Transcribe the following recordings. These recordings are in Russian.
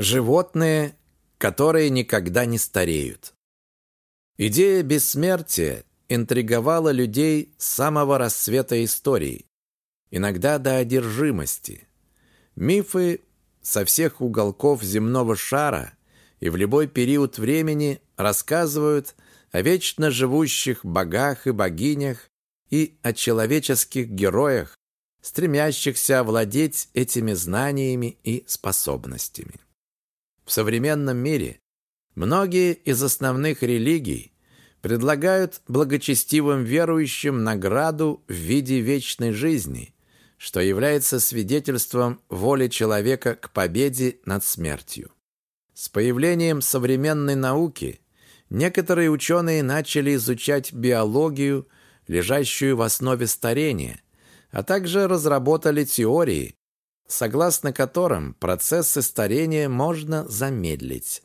Животные, которые никогда не стареют. Идея бессмертия интриговала людей с самого расцвета истории, иногда до одержимости. Мифы со всех уголков земного шара и в любой период времени рассказывают о вечно живущих богах и богинях и о человеческих героях, стремящихся овладеть этими знаниями и способностями. В современном мире многие из основных религий предлагают благочестивым верующим награду в виде вечной жизни, что является свидетельством воли человека к победе над смертью. С появлением современной науки некоторые ученые начали изучать биологию, лежащую в основе старения, а также разработали теории, согласно которым процессы старения можно замедлить.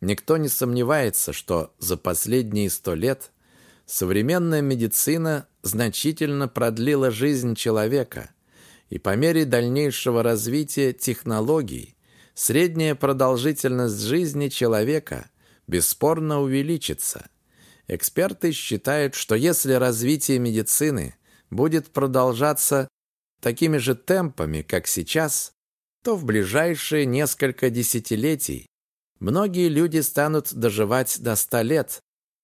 Никто не сомневается, что за последние сто лет современная медицина значительно продлила жизнь человека, и по мере дальнейшего развития технологий средняя продолжительность жизни человека бесспорно увеличится. Эксперты считают, что если развитие медицины будет продолжаться такими же темпами, как сейчас, то в ближайшие несколько десятилетий многие люди станут доживать до ста лет,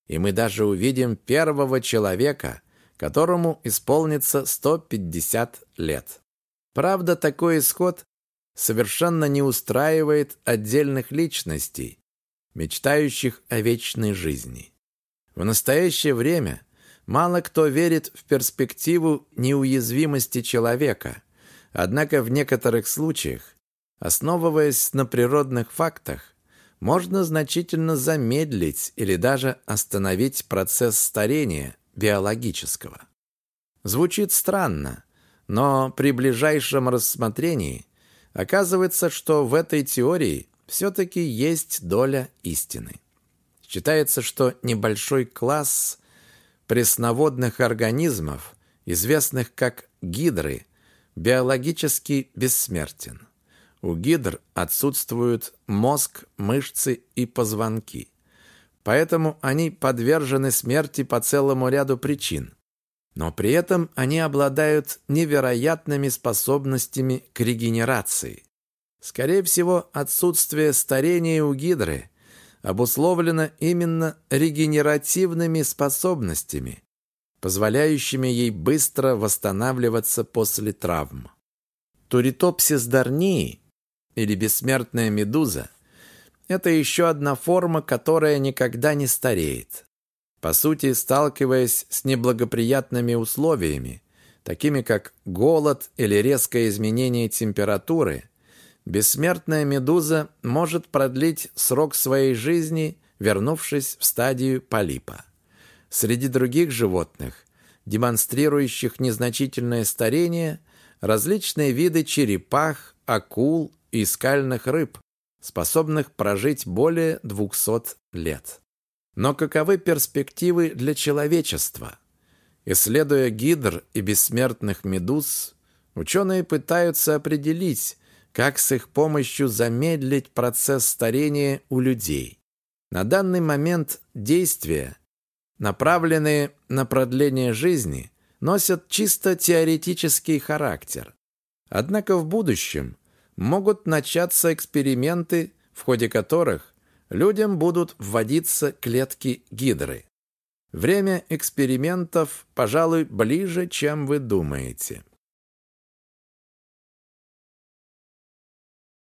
и мы даже увидим первого человека, которому исполнится 150 лет. Правда, такой исход совершенно не устраивает отдельных личностей, мечтающих о вечной жизни. В настоящее время Мало кто верит в перспективу неуязвимости человека, однако в некоторых случаях, основываясь на природных фактах, можно значительно замедлить или даже остановить процесс старения биологического. Звучит странно, но при ближайшем рассмотрении оказывается, что в этой теории все-таки есть доля истины. Считается, что небольшой класс пресноводных организмов, известных как гидры, биологически бессмертен. У гидр отсутствуют мозг, мышцы и позвонки. Поэтому они подвержены смерти по целому ряду причин. Но при этом они обладают невероятными способностями к регенерации. Скорее всего, отсутствие старения у гидры обусловлено именно регенеративными способностями, позволяющими ей быстро восстанавливаться после травм. Туритопсис дарнии или бессмертная медуза – это еще одна форма, которая никогда не стареет. По сути, сталкиваясь с неблагоприятными условиями, такими как голод или резкое изменение температуры – Бессмертная медуза может продлить срок своей жизни, вернувшись в стадию полипа. Среди других животных, демонстрирующих незначительное старение, различные виды черепах, акул и скальных рыб, способных прожить более 200 лет. Но каковы перспективы для человечества? Исследуя гидр и бессмертных медуз, ученые пытаются определить, как с их помощью замедлить процесс старения у людей. На данный момент действия, направленные на продление жизни, носят чисто теоретический характер. Однако в будущем могут начаться эксперименты, в ходе которых людям будут вводиться клетки гидры. Время экспериментов, пожалуй, ближе, чем вы думаете.